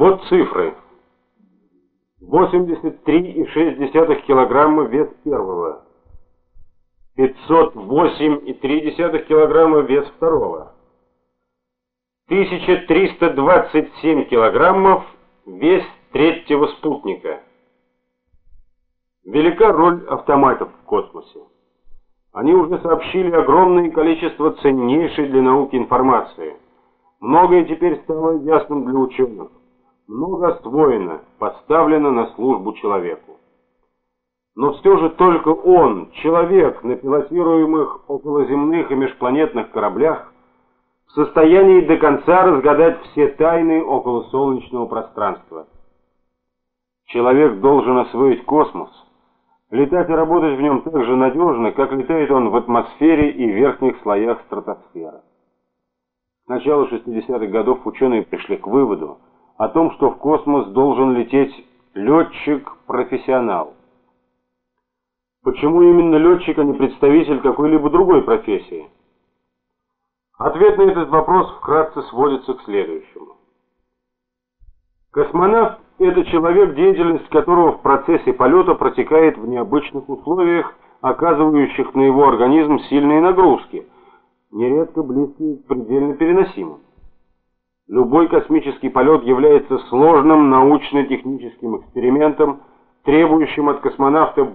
Вот цифры. 83,6 килограмма вес первого. 508,3 килограмма вес второго. 1327 килограммов вес третьего спутника. Велика роль автоматов в космосе. Они уже сообщили огромное количество ценнейшей для науки информации. Многое теперь стало ясным для ученых. Много освоено, поставлено на службу человеку. Но все же только он, человек на пилотируемых околоземных и межпланетных кораблях, в состоянии до конца разгадать все тайны околосолнечного пространства. Человек должен освоить космос, летать и работать в нем так же надежно, как летает он в атмосфере и верхних слоях стратосферы. С начала 60-х годов ученые пришли к выводу о том, что в космос должен лететь летчик-профессионал. Почему именно летчик, а не представитель какой-либо другой профессии? Ответ на этот вопрос вкратце сводится к следующему. Космонавт – это человек, деятельность которого в процессе полета протекает в необычных условиях, оказывающих на его организм сильные нагрузки, нередко близкие к предельно переносимым. Любой космический полет является сложным научно-техническим экспериментом, требующим от космонавта,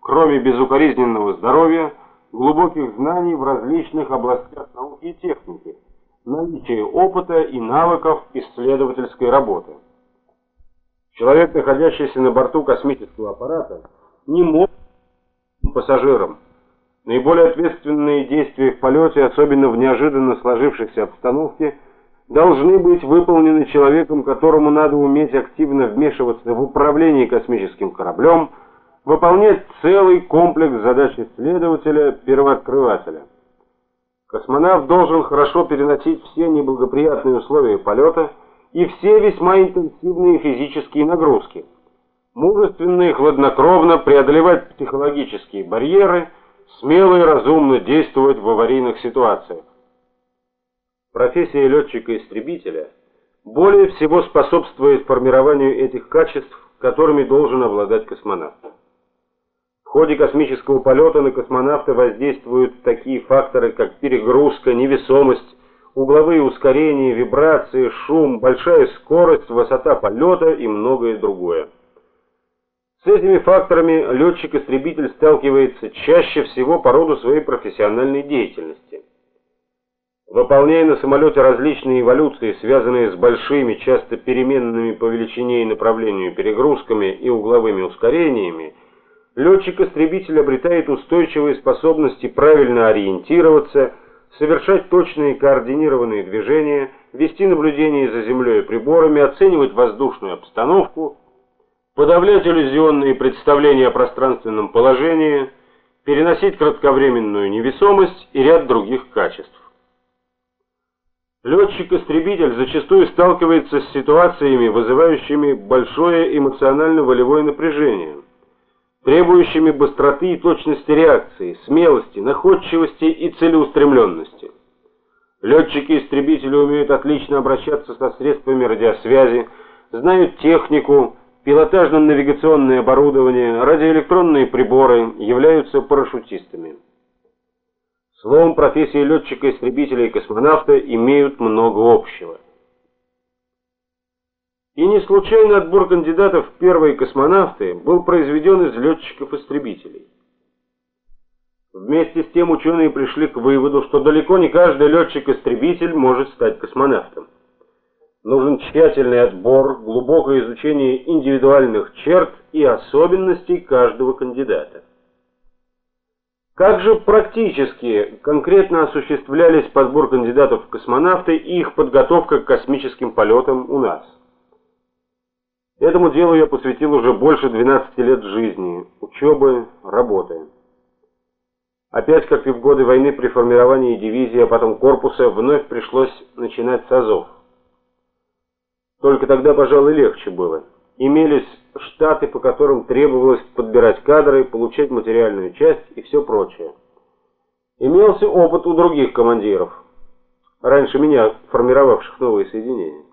кроме безукоризненного здоровья, глубоких знаний в различных областях науки и техники, наличие опыта и навыков исследовательской работы. Человек, находящийся на борту космического аппарата, не может быть пассажиром. Наиболее ответственные действия в полете, особенно в неожиданно сложившейся обстановке, должны быть выполнены человеком, которому надо уметь активно вмешиваться в управление космическим кораблем, выполнять целый комплекс задач исследователя-первооткрывателя. Космонавт должен хорошо переносить все неблагоприятные условия полета и все весьма интенсивные физические нагрузки. Мужественно и хладнокровно преодолевать психологические барьеры, смело и разумно действовать в аварийных ситуациях. Профессия летчика-истребителя более всего способствует формированию этих качеств, которыми должен обладать космонавт. В ходе космического полета на космонавта воздействуют такие факторы, как перегрузка, невесомость, угловые ускорения, вибрации, шум, большая скорость, высота полета и многое другое. С этими факторами летчик-истребитель сталкивается чаще всего по роду своей профессиональной деятельности. Выполняя на самолете различные эволюции, связанные с большими, часто переменными по величине и направлению перегрузками и угловыми ускорениями, летчик-истребитель обретает устойчивые способности правильно ориентироваться, совершать точные координированные движения, вести наблюдение за землей и приборами, оценивать воздушную обстановку, подавлять иллюзионные представления о пространственном положении, переносить кратковременную невесомость и ряд других качеств. Летчик-истребитель зачастую сталкивается с ситуациями, вызывающими большое эмоционально-волевое напряжение – требующими быстроты и точности реакции, смелости, находчивости и целеустремленности. Летчики-истребители умеют отлично обращаться со средствами радиосвязи, знают технику, пилотажно-навигационное оборудование, радиоэлектронные приборы, являются парашютистами. Словом, профессии летчика-истребителя и космонавта имеют много общего. И не случайно отбор кандидатов в первые космонавты был произведен из летчиков-истребителей. Вместе с тем ученые пришли к выводу, что далеко не каждый летчик-истребитель может стать космонавтом. Нужен тщательный отбор, глубокое изучение индивидуальных черт и особенностей каждого кандидата. Как же практически, конкретно осуществлялись подбор кандидатов в космонавты и их подготовка к космическим полетам у нас? Этому делу я посвятил уже больше 12 лет жизни, учебы, работы. Опять, как и в годы войны при формировании дивизии, а потом корпуса, вновь пришлось начинать с азов. Только тогда, пожалуй, легче было. Имелись штаты, по которым требовалось подбирать кадры, получать материальную часть и все прочее. Имелся опыт у других командиров, раньше меня формировавших новые соединения.